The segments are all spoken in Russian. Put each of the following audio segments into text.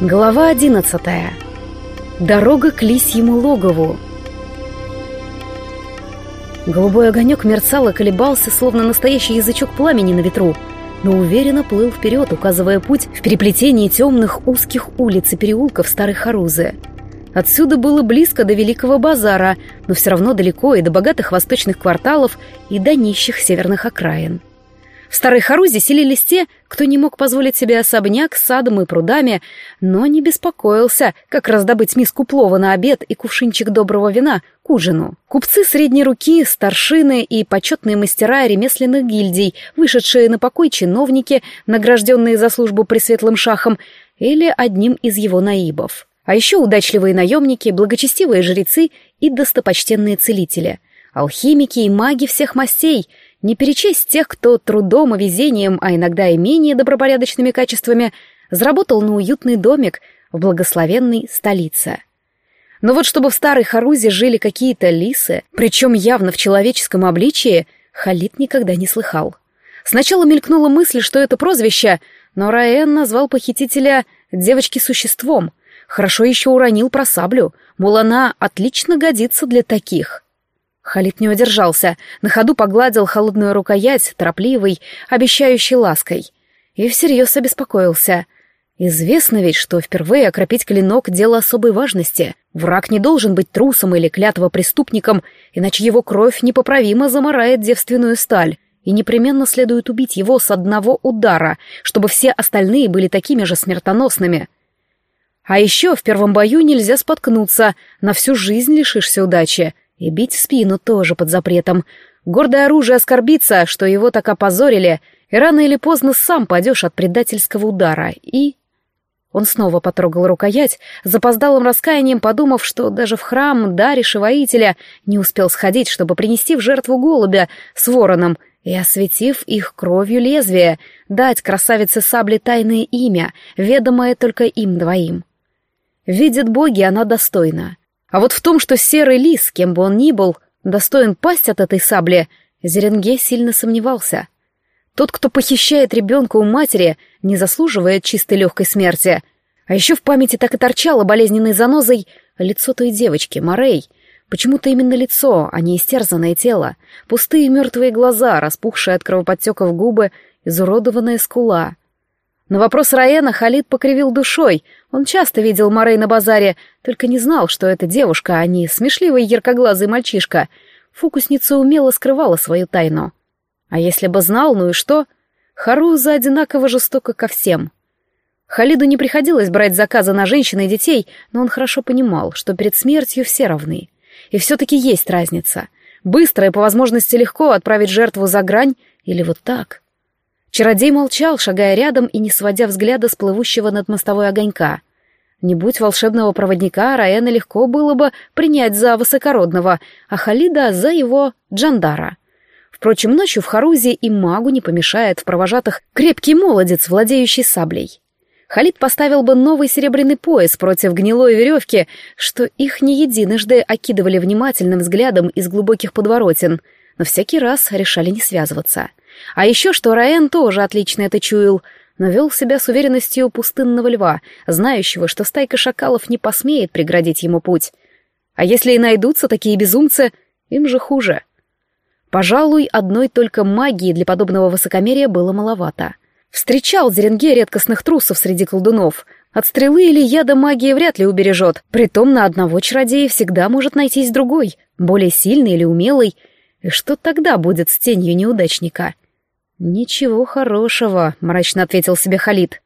Глава одиннадцатая. Дорога к лисьему логову. Голубой огонек мерцал и колебался, словно настоящий язычок пламени на ветру, но уверенно плыл вперед, указывая путь в переплетении темных узких улиц и переулков Старой Харузы. Отсюда было близко до Великого базара, но все равно далеко и до богатых восточных кварталов, и до нищих северных окраин. В Старой Харузе селились те, кто не мог позволить себе особняк с садом и прудами, но не беспокоился, как раздобыть миску плова на обед и кувшинчик доброго вина к ужину. Купцы средней руки, старшины и почетные мастера ремесленных гильдий, вышедшие на покой чиновники, награжденные за службу пресветлым шахом, или одним из его наибов. А еще удачливые наемники, благочестивые жрецы и достопочтенные целители, алхимики и маги всех мастей — не перечесть тех, кто трудом и везением, а иногда и менее добропорядочными качествами, заработал на уютный домик в благословенной столице. Но вот чтобы в старой Харузе жили какие-то лисы, причем явно в человеческом обличии, Халид никогда не слыхал. Сначала мелькнула мысль, что это прозвище, но Раэн назвал похитителя девочки-существом. Хорошо еще уронил про саблю, мол, она отлично годится для таких. Халид не удержался, на ходу погладил холодную рукоять, торопливой, обещающей лаской. И всерьез обеспокоился. Известно ведь, что впервые окропить клинок — дело особой важности. Враг не должен быть трусом или клятво преступником, иначе его кровь непоправимо заморает девственную сталь, и непременно следует убить его с одного удара, чтобы все остальные были такими же смертоносными. А еще в первом бою нельзя споткнуться, на всю жизнь лишишься удачи — и бить спину тоже под запретом. Гордое оружие оскорбится, что его так опозорили, и рано или поздно сам падешь от предательского удара. И... Он снова потрогал рукоять, запоздалым раскаянием подумав, что даже в храм Дариши воителя не успел сходить, чтобы принести в жертву голубя с вороном, и, осветив их кровью лезвие, дать красавице сабли тайное имя, ведомое только им двоим. Видят боги, она достойна. А вот в том, что серый лис, кем бы он ни был, достоин пасть от этой сабли, Зеренге сильно сомневался. Тот, кто похищает ребенка у матери, не заслуживает чистой легкой смерти. А еще в памяти так и торчало болезненной занозой лицо той девочки, Морей. Почему-то именно лицо, а не истерзанное тело. Пустые мертвые глаза, распухшие от кровоподтеков губы, изуродованная скула — на вопрос Раена Халид покривил душой. Он часто видел Морей на базаре, только не знал, что это девушка, а не смешливый яркоглазый мальчишка. Фокусница умело скрывала свою тайну. А если бы знал, ну и что? Харуза одинаково жестоко ко всем. Халиду не приходилось брать заказы на женщин и детей, но он хорошо понимал, что перед смертью все равны. И все-таки есть разница. Быстро и по возможности легко отправить жертву за грань или вот так — Чародей молчал, шагая рядом и не сводя взгляда с плывущего над мостовой огонька. Не будь волшебного проводника, Раэна легко было бы принять за высокородного, а Халида — за его Джандара. Впрочем, ночью в Харузе и магу не помешает в провожатых крепкий молодец, владеющий саблей. Халид поставил бы новый серебряный пояс против гнилой веревки, что их не единожды окидывали внимательным взглядом из глубоких подворотен, но всякий раз решали не связываться — а еще что Раэн тоже отлично это чуял, но вел себя с уверенностью пустынного льва, знающего, что стайка шакалов не посмеет преградить ему путь. А если и найдутся такие безумцы, им же хуже. Пожалуй, одной только магии для подобного высокомерия было маловато. Встречал Зеренге редкостных трусов среди колдунов. От стрелы или яда магии вряд ли убережет. Притом на одного чародея всегда может найтись другой, более сильный или умелый. И что тогда будет с тенью неудачника? «Ничего хорошего», — мрачно ответил себе Халид.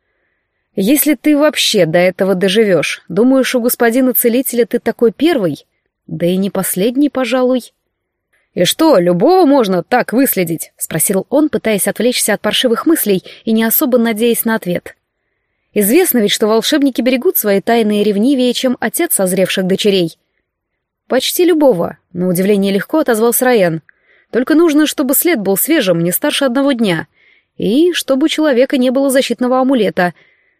«Если ты вообще до этого доживешь, думаешь, у господина целителя ты такой первый? Да и не последний, пожалуй». «И что, любого можно так выследить?» — спросил он, пытаясь отвлечься от паршивых мыслей и не особо надеясь на ответ. «Известно ведь, что волшебники берегут свои тайны ревнивее, чем отец созревших дочерей». «Почти любого», — на удивление легко отозвался Райан. Только нужно, чтобы след был свежим, не старше одного дня. И чтобы у человека не было защитного амулета.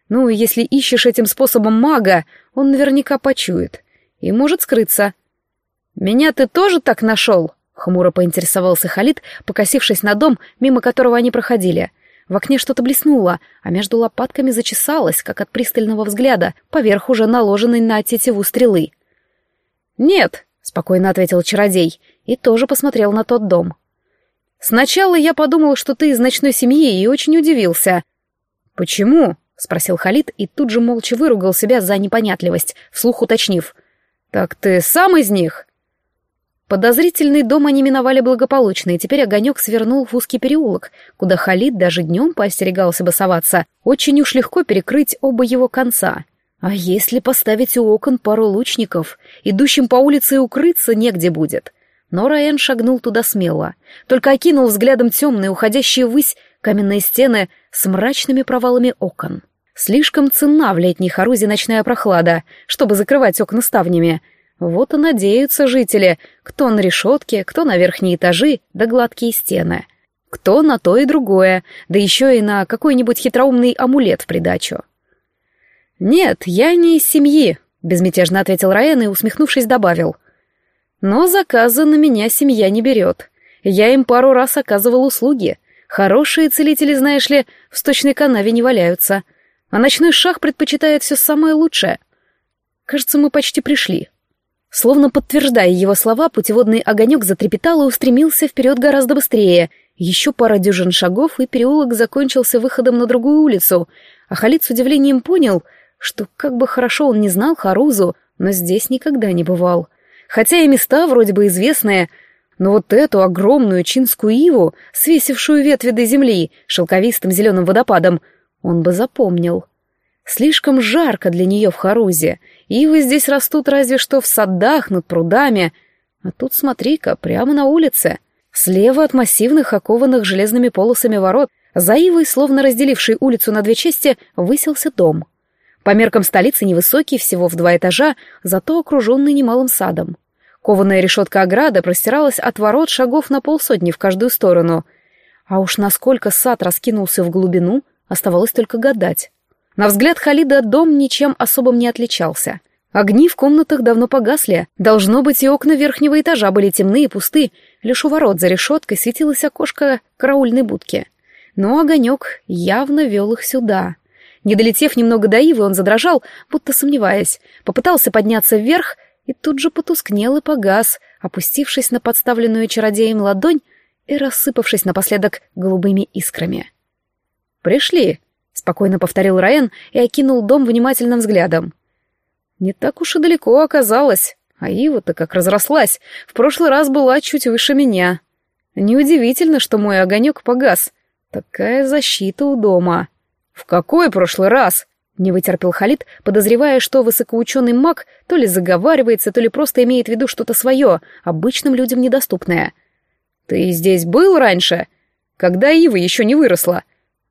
Ну, если ищешь этим способом мага, он наверняка почует. И может скрыться. «Меня ты тоже так нашел?» — хмуро поинтересовался Халид, покосившись на дом, мимо которого они проходили. В окне что-то блеснуло, а между лопатками зачесалось, как от пристального взгляда, поверх уже наложенной на тетиву стрелы. «Нет», — спокойно ответил чародей, и тоже посмотрел на тот дом. «Сначала я подумал, что ты из ночной семьи, и очень удивился». «Почему?» — спросил Халид и тут же молча выругал себя за непонятливость, вслух уточнив. «Так ты сам из них?» Подозрительный дом они миновали благополучно, и теперь огонек свернул в узкий переулок, куда Халид даже днем поостерегался бы соваться. Очень уж легко перекрыть оба его конца. А если поставить у окон пару лучников, идущим по улице укрыться негде будет. Но Раен шагнул туда смело, только окинул взглядом темные, уходящие ввысь каменные стены с мрачными провалами окон. Слишком ценна в летней Харузе ночная прохлада, чтобы закрывать окна ставнями — вот и надеются жители, кто на решетке, кто на верхние этажи, да гладкие стены. Кто на то и другое, да еще и на какой-нибудь хитроумный амулет в придачу. «Нет, я не из семьи», — безмятежно ответил Раен и, усмехнувшись, добавил. «Но заказы на меня семья не берет. Я им пару раз оказывал услуги. Хорошие целители, знаешь ли, в сточной канаве не валяются. А ночной шах предпочитает все самое лучшее. Кажется, мы почти пришли». Словно подтверждая его слова, путеводный огонек затрепетал и устремился вперед гораздо быстрее. Еще пара дюжин шагов, и переулок закончился выходом на другую улицу. А Халид с удивлением понял, что как бы хорошо он не знал Харузу, но здесь никогда не бывал. Хотя и места вроде бы известные, но вот эту огромную чинскую иву, свесившую ветви до земли шелковистым зеленым водопадом, он бы запомнил. Слишком жарко для нее в Харузе. Ивы здесь растут разве что в садах над прудами. А тут, смотри-ка, прямо на улице. Слева от массивных, окованных железными полосами ворот, за Ивой, словно разделившей улицу на две части, высился дом. По меркам столицы невысокий, всего в два этажа, зато окруженный немалым садом. Кованая решетка ограды простиралась от ворот шагов на полсотни в каждую сторону. А уж насколько сад раскинулся в глубину, оставалось только гадать. На взгляд Халида дом ничем особым не отличался. Огни в комнатах давно погасли. Должно быть, и окна верхнего этажа были темны и пусты. Лишь у ворот за решеткой светилось окошко караульной будки. Но огонек явно вел их сюда. Не долетев немного до Ивы, он задрожал, будто сомневаясь. Попытался подняться вверх и тут же потускнел и погас, опустившись на подставленную чародеем ладонь и рассыпавшись напоследок голубыми искрами. «Пришли», спокойно повторил Раен и окинул дом внимательным взглядом. Не так уж и далеко оказалось, а Ива-то как разрослась, в прошлый раз была чуть выше меня. Неудивительно, что мой огонек погас. Такая защита у дома. В какой прошлый раз? Не вытерпел Халид, подозревая, что высокоученый маг то ли заговаривается, то ли просто имеет в виду что-то свое, обычным людям недоступное. «Ты здесь был раньше? Когда Ива еще не выросла?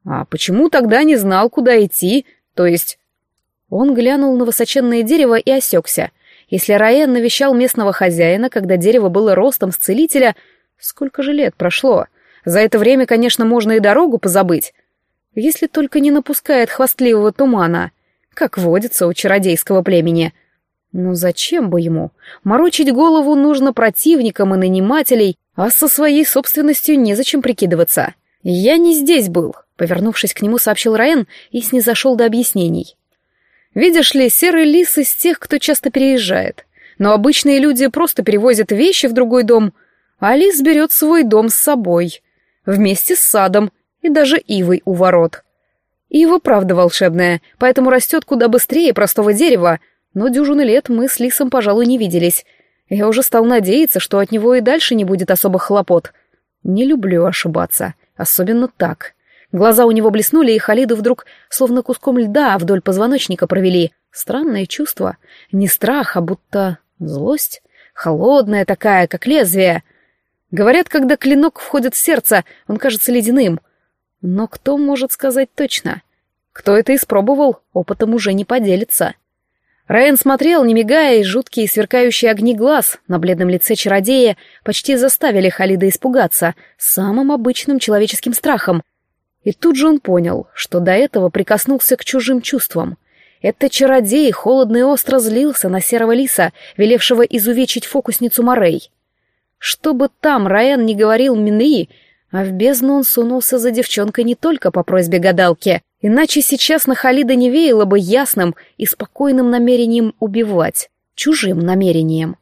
А почему тогда не знал, куда идти? То есть... Он глянул на высоченное дерево и осекся. Если Раен навещал местного хозяина, когда дерево было ростом с целителя, сколько же лет прошло? За это время, конечно, можно и дорогу позабыть. Если только не напускает хвастливого тумана, как водится у чародейского племени. Ну зачем бы ему? Морочить голову нужно противникам и нанимателей, а со своей собственностью незачем прикидываться. Я не здесь был, Повернувшись к нему, сообщил Раен и снизошел до объяснений. «Видишь ли, серый лис из тех, кто часто переезжает. Но обычные люди просто перевозят вещи в другой дом, а лис берет свой дом с собой, вместе с садом и даже ивой у ворот. Ива правда волшебная, поэтому растет куда быстрее простого дерева, но дюжины лет мы с лисом, пожалуй, не виделись. Я уже стал надеяться, что от него и дальше не будет особых хлопот. Не люблю ошибаться, особенно так». Глаза у него блеснули, и Халиду вдруг словно куском льда вдоль позвоночника провели. Странное чувство. Не страх, а будто злость. Холодная такая, как лезвие. Говорят, когда клинок входит в сердце, он кажется ледяным. Но кто может сказать точно? Кто это испробовал, опытом уже не поделится. Райан смотрел, не мигая, и жуткие сверкающие огни глаз на бледном лице чародея почти заставили Халида испугаться самым обычным человеческим страхом — и тут же он понял, что до этого прикоснулся к чужим чувствам. Это чародей холодно и остро злился на серого лиса, велевшего изувечить фокусницу Морей. Что бы там Раен не говорил Минри, А в бездну он сунулся за девчонкой не только по просьбе гадалки, иначе сейчас на Халида не веяло бы ясным и спокойным намерением убивать, чужим намерением.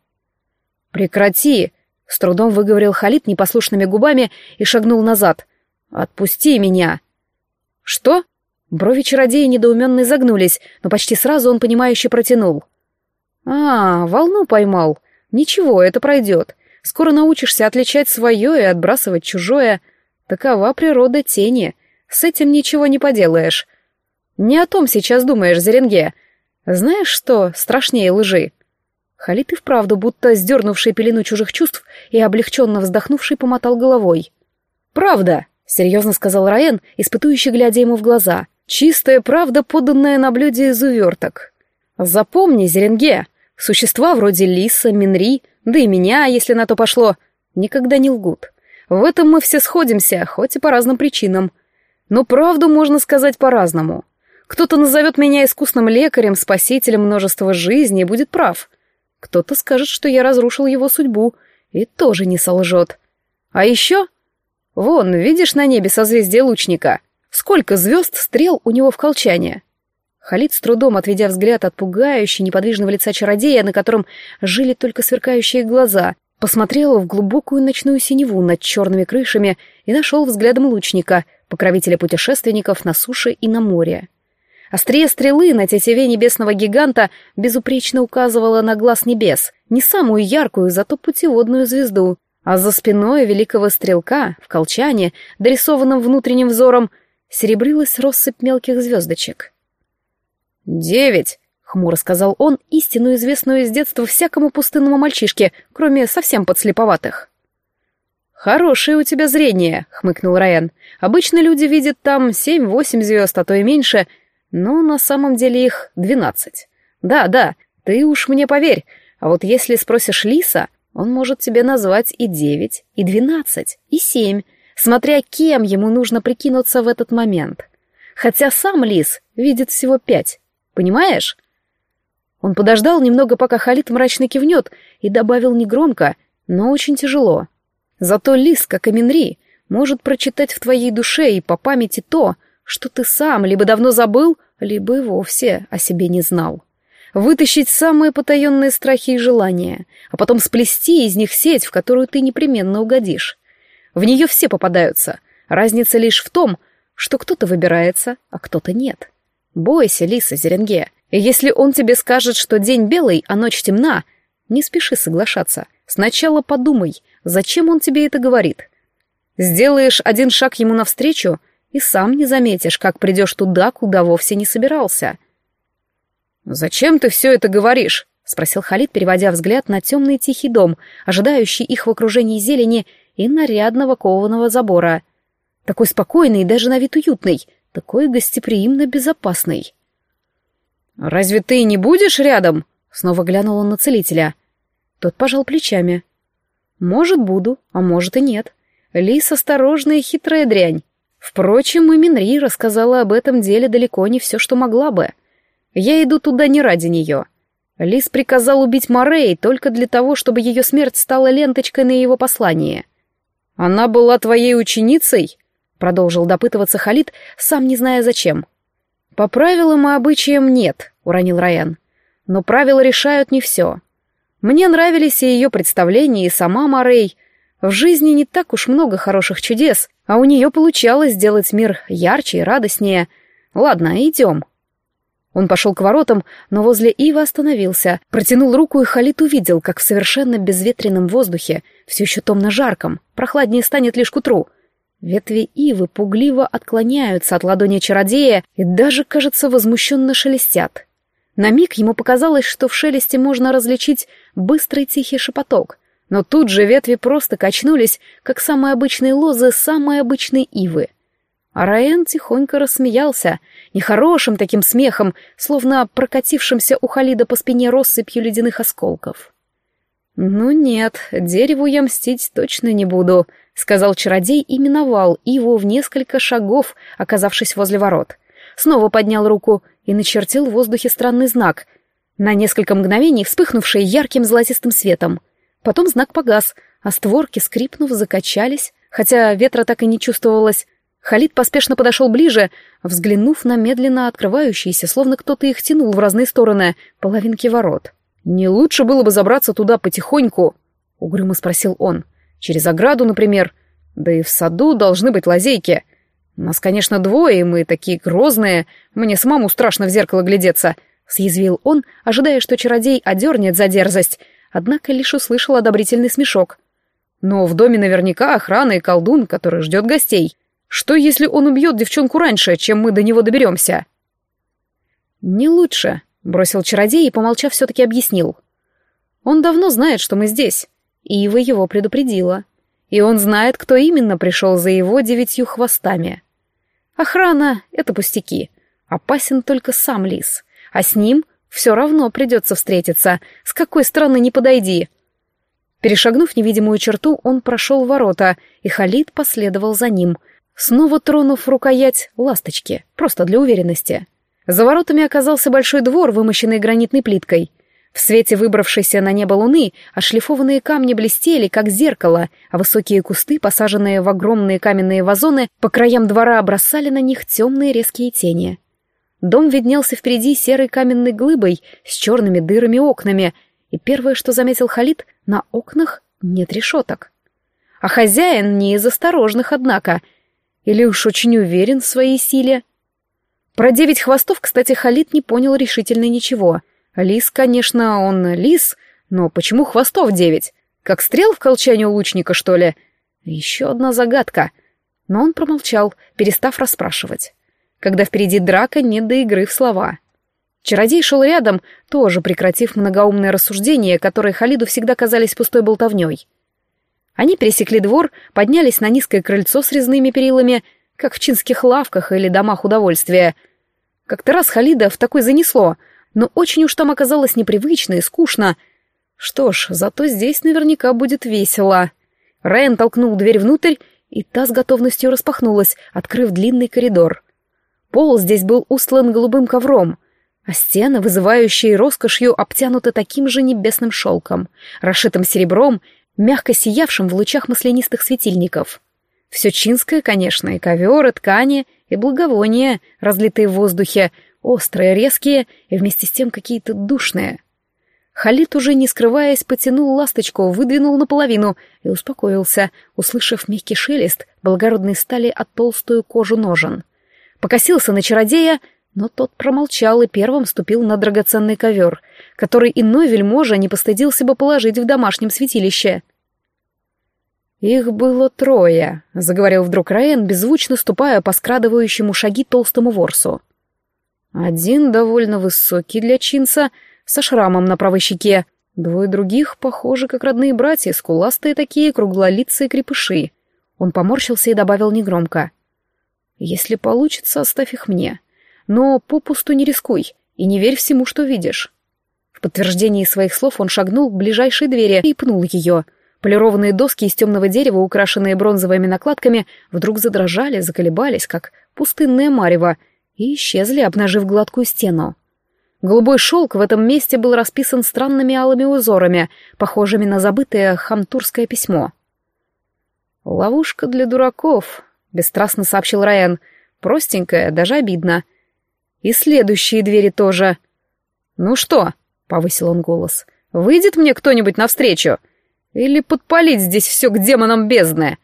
«Прекрати!» — с трудом выговорил Халид непослушными губами и шагнул назад. «Отпусти меня!» «Что?» Брови чародея недоуменно изогнулись, но почти сразу он понимающе протянул. «А, волну поймал. Ничего, это пройдет. Скоро научишься отличать свое и отбрасывать чужое. Такова природа тени. С этим ничего не поделаешь. Не о том сейчас думаешь, Зеренге. Знаешь, что страшнее лжи?» Халид и вправду, будто сдернувший пелену чужих чувств и облегченно вздохнувший, помотал головой. «Правда!» — серьезно сказал Раен, испытующий, глядя ему в глаза. «Чистая правда, поданная на блюде из уверток. Запомни, Зеренге, существа вроде Лиса, Минри, да и меня, если на то пошло, никогда не лгут. В этом мы все сходимся, хоть и по разным причинам. Но правду можно сказать по-разному. Кто-то назовет меня искусным лекарем, спасителем множества жизней и будет прав. Кто-то скажет, что я разрушил его судьбу, и тоже не солжет. А еще Вон, видишь на небе созвездие лучника? Сколько звезд стрел у него в колчане? Халид с трудом, отведя взгляд от пугающей неподвижного лица чародея, на котором жили только сверкающие глаза, посмотрел в глубокую ночную синеву над черными крышами и нашел взглядом лучника, покровителя путешественников на суше и на море. Острие стрелы на тетиве небесного гиганта безупречно указывало на глаз небес, не самую яркую, зато путеводную звезду, а за спиной великого стрелка, в колчане, дорисованном внутренним взором, серебрилась россыпь мелких звездочек. «Девять!» — хмуро сказал он, истину известную из детства всякому пустынному мальчишке, кроме совсем подслеповатых. «Хорошее у тебя зрение», — хмыкнул Райан. «Обычно люди видят там семь-восемь звезд, а то и меньше, но на самом деле их двенадцать. Да, да, ты уж мне поверь, а вот если спросишь Лиса, он может тебе назвать и девять, и двенадцать, и семь, смотря кем ему нужно прикинуться в этот момент. Хотя сам лис видит всего пять. Понимаешь? Он подождал немного, пока Халид мрачно кивнет, и добавил негромко, но очень тяжело. Зато лис, как и Минри, может прочитать в твоей душе и по памяти то, что ты сам либо давно забыл, либо и вовсе о себе не знал вытащить самые потаенные страхи и желания, а потом сплести из них сеть, в которую ты непременно угодишь. В нее все попадаются. Разница лишь в том, что кто-то выбирается, а кто-то нет. Бойся, Лиса Зеренге. Если он тебе скажет, что день белый, а ночь темна, не спеши соглашаться. Сначала подумай, зачем он тебе это говорит. Сделаешь один шаг ему навстречу, и сам не заметишь, как придешь туда, куда вовсе не собирался. «Зачем ты все это говоришь?» — спросил Халид, переводя взгляд на темный тихий дом, ожидающий их в окружении зелени и нарядного кованого забора. Такой спокойный и даже на вид уютный, такой гостеприимно безопасный. «Разве ты не будешь рядом?» — снова глянул он на целителя. Тот пожал плечами. «Может, буду, а может и нет. Лис — осторожная хитрая дрянь. Впрочем, и Минри рассказала об этом деле далеко не все, что могла бы». Я иду туда не ради нее. Лис приказал убить Морей только для того, чтобы ее смерть стала ленточкой на его послании. «Она была твоей ученицей?» — продолжил допытываться Халид, сам не зная зачем. «По правилам и обычаям нет», — уронил Райан. «Но правила решают не все. Мне нравились и ее представления, и сама Морей. В жизни не так уж много хороших чудес, а у нее получалось сделать мир ярче и радостнее. Ладно, идем». Он пошел к воротам, но возле Ивы остановился, протянул руку, и Халит увидел, как в совершенно безветренном воздухе, все еще томно жарком, прохладнее станет лишь к утру. Ветви Ивы пугливо отклоняются от ладони чародея и даже, кажется, возмущенно шелестят. На миг ему показалось, что в шелесте можно различить быстрый тихий шепоток, но тут же ветви просто качнулись, как самые обычные лозы самой обычной ивы — а Раен тихонько рассмеялся, нехорошим таким смехом, словно прокатившимся у Халида по спине россыпью ледяных осколков. «Ну нет, дереву я мстить точно не буду», — сказал чародей и миновал его в несколько шагов, оказавшись возле ворот. Снова поднял руку и начертил в воздухе странный знак, на несколько мгновений вспыхнувший ярким золотистым светом. Потом знак погас, а створки, скрипнув, закачались, Хотя ветра так и не чувствовалось, Халид поспешно подошел ближе, взглянув на медленно открывающиеся, словно кто-то их тянул в разные стороны, половинки ворот. «Не лучше было бы забраться туда потихоньку?» — угрюмо спросил он. «Через ограду, например. Да и в саду должны быть лазейки. Нас, конечно, двое, и мы такие грозные. Мне самому страшно в зеркало глядеться», — съязвил он, ожидая, что чародей одернет за дерзость, однако лишь услышал одобрительный смешок. «Но в доме наверняка охрана и колдун, который ждет гостей». Что, если он убьет девчонку раньше, чем мы до него доберемся?» «Не лучше», — бросил чародей и, помолчав, все-таки объяснил. «Он давно знает, что мы здесь, Ива его предупредила. И он знает, кто именно пришел за его девятью хвостами. Охрана — это пустяки. Опасен только сам лис. А с ним все равно придется встретиться, с какой стороны не подойди». Перешагнув невидимую черту, он прошел ворота, и Халид последовал за ним — снова тронув рукоять ласточки, просто для уверенности. За воротами оказался большой двор, вымощенный гранитной плиткой. В свете выбравшейся на небо луны ошлифованные камни блестели, как зеркало, а высокие кусты, посаженные в огромные каменные вазоны, по краям двора бросали на них темные резкие тени. Дом виднелся впереди серой каменной глыбой с черными дырами окнами, и первое, что заметил Халид, на окнах нет решеток. А хозяин не из осторожных, однако — или уж очень уверен в своей силе? Про девять хвостов, кстати, Халид не понял решительно ничего. Лис, конечно, он лис, но почему хвостов девять? Как стрел в колчане у лучника, что ли? Еще одна загадка. Но он промолчал, перестав расспрашивать. Когда впереди драка, нет до игры в слова. Чародей шел рядом, тоже прекратив многоумные рассуждения, которые Халиду всегда казались пустой болтовней. Они пересекли двор, поднялись на низкое крыльцо с резными перилами, как в чинских лавках или домах удовольствия. Как-то раз Халида в такой занесло, но очень уж там оказалось непривычно и скучно. Что ж, зато здесь наверняка будет весело. Райан толкнул дверь внутрь, и та с готовностью распахнулась, открыв длинный коридор. Пол здесь был устлан голубым ковром, а стены, вызывающие роскошью, обтянуты таким же небесным шелком, расшитым серебром мягко сиявшим в лучах маслянистых светильников. Все чинское, конечно, и ковер, и ткани, и благовония, разлитые в воздухе, острые, резкие и вместе с тем какие-то душные. Халид, уже не скрываясь, потянул ласточку, выдвинул наполовину и успокоился, услышав мягкий шелест благородной стали от толстую кожу ножен. Покосился на чародея, но тот промолчал и первым ступил на драгоценный ковер, который иной вельможа не постыдился бы положить в домашнем святилище. «Их было трое», — заговорил вдруг Раен, беззвучно ступая по скрадывающему шаги толстому ворсу. Один довольно высокий для чинца, со шрамом на правой щеке, двое других, похожи как родные братья, скуластые такие, круглолицые крепыши. Он поморщился и добавил негромко. «Если получится, оставь их мне но попусту не рискуй и не верь всему, что видишь. В подтверждении своих слов он шагнул к ближайшей двери и пнул ее. Полированные доски из темного дерева, украшенные бронзовыми накладками, вдруг задрожали, заколебались, как пустынное марево, и исчезли, обнажив гладкую стену. Голубой шелк в этом месте был расписан странными алыми узорами, похожими на забытое хамтурское письмо. «Ловушка для дураков», — бесстрастно сообщил Райан. «Простенькая, даже обидно. И следующие двери тоже. «Ну что?» — повысил он голос. «Выйдет мне кто-нибудь навстречу? Или подпалить здесь все к демонам бездны?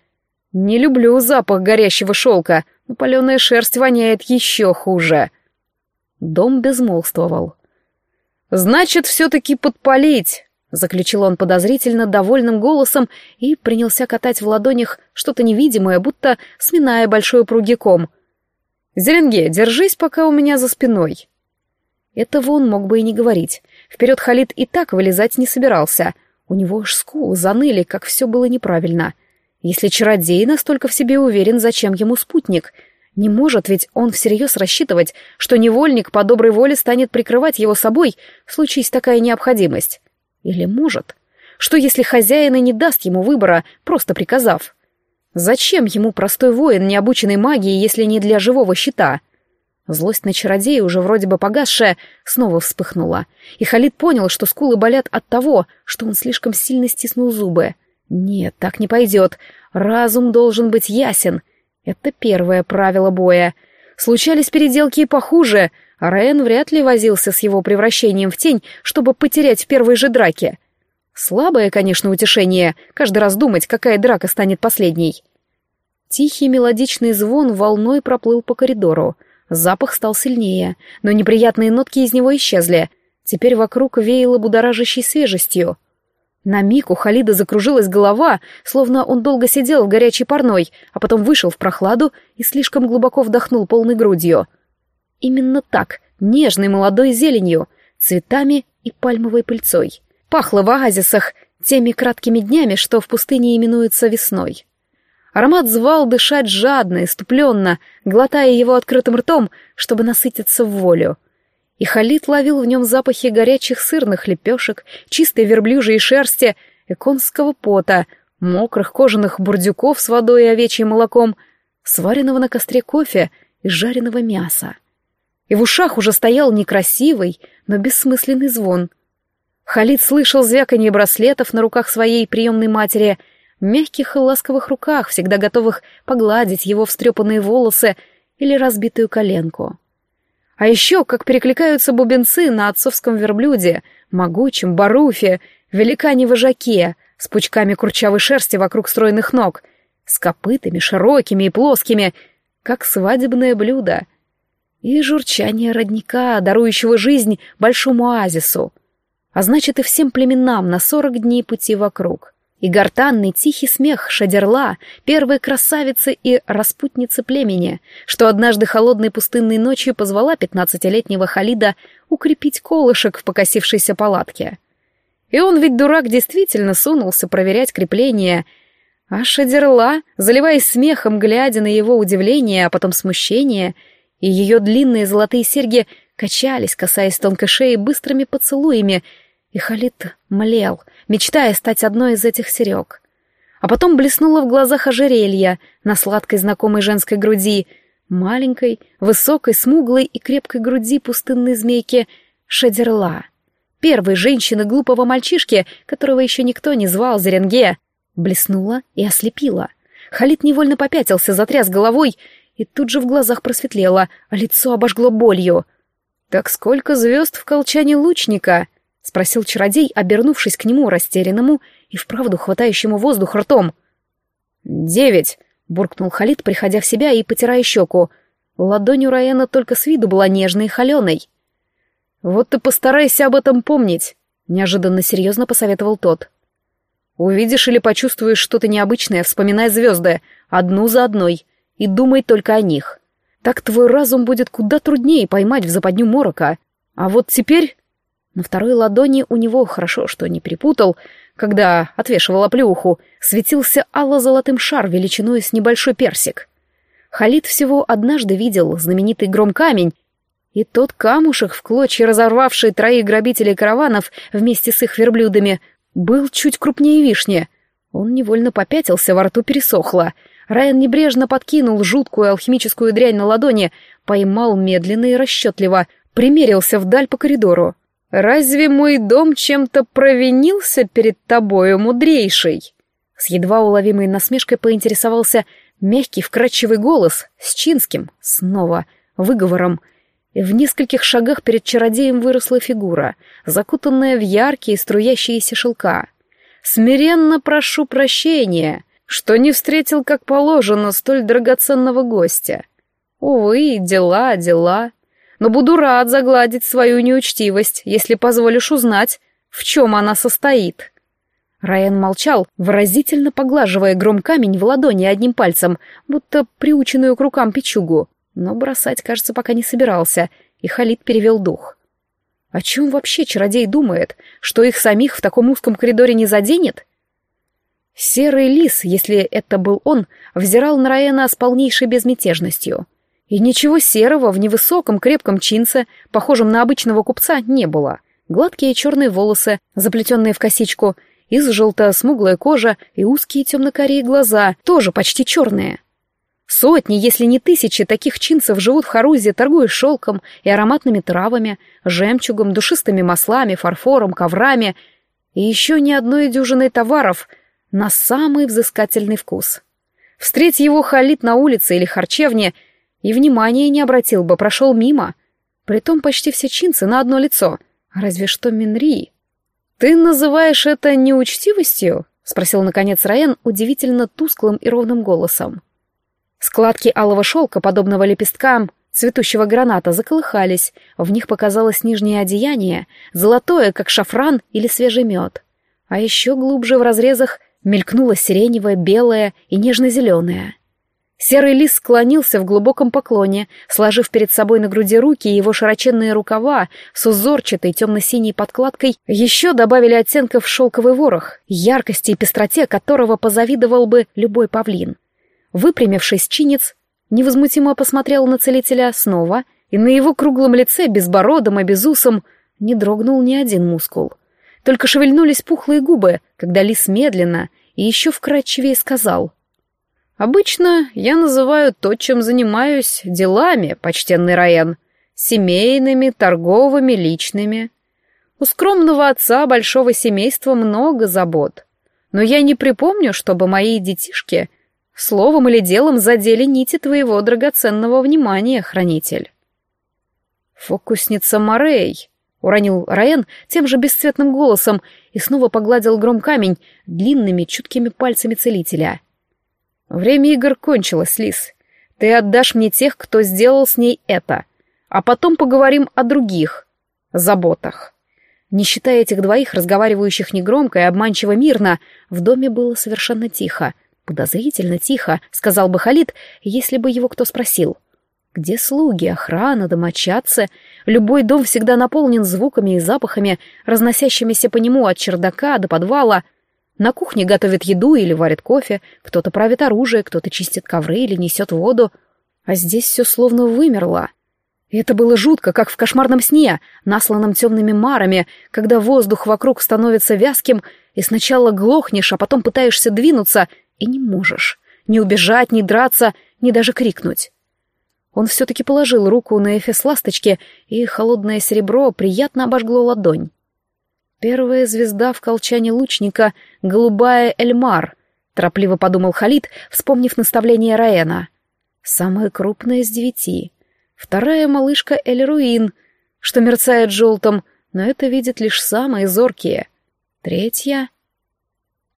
Не люблю запах горящего шелка, но паленая шерсть воняет еще хуже». Дом безмолвствовал. «Значит, все-таки подпалить!» — заключил он подозрительно довольным голосом и принялся катать в ладонях что-то невидимое, будто сминая большой упругий ком — «Зеленге, держись пока у меня за спиной». Этого он мог бы и не говорить. Вперед Халид и так вылезать не собирался. У него аж скулы заныли, как все было неправильно. Если чародей настолько в себе уверен, зачем ему спутник? Не может ведь он всерьез рассчитывать, что невольник по доброй воле станет прикрывать его собой, случись такая необходимость. Или может? Что если хозяин и не даст ему выбора, просто приказав? Зачем ему простой воин, не обученный магии, если не для живого щита? Злость на чародея, уже вроде бы погасшая, снова вспыхнула. И Халид понял, что скулы болят от того, что он слишком сильно стиснул зубы. Нет, так не пойдет. Разум должен быть ясен. Это первое правило боя. Случались переделки и похуже, Райан вряд ли возился с его превращением в тень, чтобы потерять в первой же драке. Слабое, конечно, утешение, каждый раз думать, какая драка станет последней. Тихий мелодичный звон волной проплыл по коридору. Запах стал сильнее, но неприятные нотки из него исчезли. Теперь вокруг веяло будоражащей свежестью. На миг у Халида закружилась голова, словно он долго сидел в горячей парной, а потом вышел в прохладу и слишком глубоко вдохнул полной грудью. Именно так, нежной молодой зеленью, цветами и пальмовой пыльцой. Пахло в оазисах теми краткими днями, что в пустыне именуются весной. Аромат звал дышать жадно, иступленно, глотая его открытым ртом, чтобы насытиться в волю — и Халид ловил в нем запахи горячих сырных лепешек, чистой верблюжьей шерсти и конского пота, мокрых кожаных бурдюков с водой и овечьим молоком, сваренного на костре кофе и жареного мяса. И в ушах уже стоял некрасивый, но бессмысленный звон. Халид слышал звяканье браслетов на руках своей приемной матери, мягких и ласковых руках, всегда готовых погладить его встрепанные волосы или разбитую коленку. А еще, как перекликаются бубенцы на отцовском верблюде, могучем баруфе, великане-вожаке, с пучками курчавой шерсти вокруг стройных ног, с копытами широкими и плоскими, как свадебное блюдо. И журчание родника, дарующего жизнь большому оазису. А значит, и всем племенам на сорок дней пути вокруг и гортанный тихий смех Шадерла, первой красавицы и распутницы племени, что однажды холодной пустынной ночью позвала пятнадцатилетнего Халида укрепить колышек в покосившейся палатке. И он ведь, дурак, действительно сунулся проверять крепление, а Шадерла, заливаясь смехом, глядя на его удивление, а потом смущение, и ее длинные золотые серьги качались, касаясь тонкой шеи быстрыми поцелуями, и Халид млел — мечтая стать одной из этих серег. А потом блеснуло в глазах ожерелья на сладкой знакомой женской груди, маленькой, высокой, смуглой и крепкой груди пустынной змейки Шадерла, первой женщины глупого мальчишки, которого еще никто не звал Зеренге, блеснула и ослепила. Халид невольно попятился, затряс головой, и тут же в глазах просветлело, а лицо обожгло болью. «Так сколько звезд в колчане лучника?» — спросил чародей, обернувшись к нему растерянному и вправду хватающему воздух ртом. «Девять!» — буркнул Халид, приходя в себя и потирая щеку. Ладонь у Райана только с виду была нежной и холеной. «Вот ты постарайся об этом помнить», — неожиданно серьезно посоветовал тот. «Увидишь или почувствуешь что-то необычное, вспоминай звезды, одну за одной, и думай только о них. Так твой разум будет куда труднее поймать в западню морока. А вот теперь на второй ладони у него хорошо, что не припутал, когда отвешивал оплеуху, светился алло-золотым шар величиной с небольшой персик. Халид всего однажды видел знаменитый гром-камень, и тот камушек, в клочья разорвавший троих грабителей караванов вместе с их верблюдами, был чуть крупнее вишни. Он невольно попятился, во рту пересохло. Райан небрежно подкинул жуткую алхимическую дрянь на ладони, поймал медленно и расчетливо, примерился вдаль по коридору. «Разве мой дом чем-то провинился перед тобою, мудрейший?» С едва уловимой насмешкой поинтересовался мягкий вкрадчивый голос с чинским, снова, выговором. В нескольких шагах перед чародеем выросла фигура, закутанная в яркие струящиеся шелка. «Смиренно прошу прощения, что не встретил, как положено, столь драгоценного гостя. Увы, дела, дела» но буду рад загладить свою неучтивость, если позволишь узнать, в чем она состоит». Райан молчал, выразительно поглаживая гром камень в ладони одним пальцем, будто приученную к рукам печугу, но бросать, кажется, пока не собирался, и Халид перевел дух. О чем вообще чародей думает? Что их самих в таком узком коридоре не заденет? Серый лис, если это был он, взирал на Райана с полнейшей безмятежностью. И ничего серого в невысоком крепком чинце, похожем на обычного купца, не было. Гладкие черные волосы, заплетенные в косичку, из желто-смуглая кожа и узкие темно-карие глаза, тоже почти черные. Сотни, если не тысячи таких чинцев живут в Харузе, торгуя шелком и ароматными травами, жемчугом, душистыми маслами, фарфором, коврами и еще ни одной дюжиной товаров, на самый взыскательный вкус. Встреть его Халид на улице или харчевне, и внимания не обратил бы, прошел мимо. Притом почти все чинцы на одно лицо, разве что Минри. «Ты называешь это неучтивостью?» — спросил, наконец, Раен удивительно тусклым и ровным голосом. Складки алого шелка, подобного лепесткам цветущего граната, заколыхались, в них показалось нижнее одеяние, золотое, как шафран или свежий мед. А еще глубже в разрезах мелькнуло сиреневое, белое и нежно-зеленое. Серый лис склонился в глубоком поклоне, сложив перед собой на груди руки, и его широченные рукава с узорчатой темно-синей подкладкой еще добавили оттенков шелковый ворох, яркости и пестроте которого позавидовал бы любой павлин. Выпрямившись, чинец невозмутимо посмотрел на целителя снова, и на его круглом лице, безбородом и безусом, не дрогнул ни один мускул. Только шевельнулись пухлые губы, когда лис медленно и еще вкрадчивее сказал. «Обычно я называю то, чем занимаюсь, делами, почтенный Райан, семейными, торговыми, личными. У скромного отца большого семейства много забот, но я не припомню, чтобы мои детишки словом или делом задели нити твоего драгоценного внимания, хранитель». «Фокусница Морей», Уронил Раен тем же бесцветным голосом и снова погладил гром камень длинными чуткими пальцами целителя. «Время игр кончилось, Лис. Ты отдашь мне тех, кто сделал с ней это, а потом поговорим о других заботах». Не считая этих двоих, разговаривающих негромко и обманчиво мирно, в доме было совершенно тихо. Подозрительно тихо, сказал бы Халид, если бы его кто спросил. Где слуги, охрана, домочадцы? Любой дом всегда наполнен звуками и запахами, разносящимися по нему от чердака до подвала. На кухне готовят еду или варят кофе, кто-то правит оружие, кто-то чистит ковры или несет воду. А здесь все словно вымерло. И это было жутко, как в кошмарном сне, насланном темными марами, когда воздух вокруг становится вязким, и сначала глохнешь, а потом пытаешься двинуться, и не можешь. Не убежать, не драться, не даже крикнуть. Он все-таки положил руку на эфес ласточки, и холодное серебро приятно обожгло ладонь. Первая звезда в колчане лучника — голубая Эльмар, торопливо подумал Халид, вспомнив наставление Раэна. Самая крупная из девяти. Вторая малышка Эльруин, что мерцает желтым, но это видят лишь самые зоркие. Третья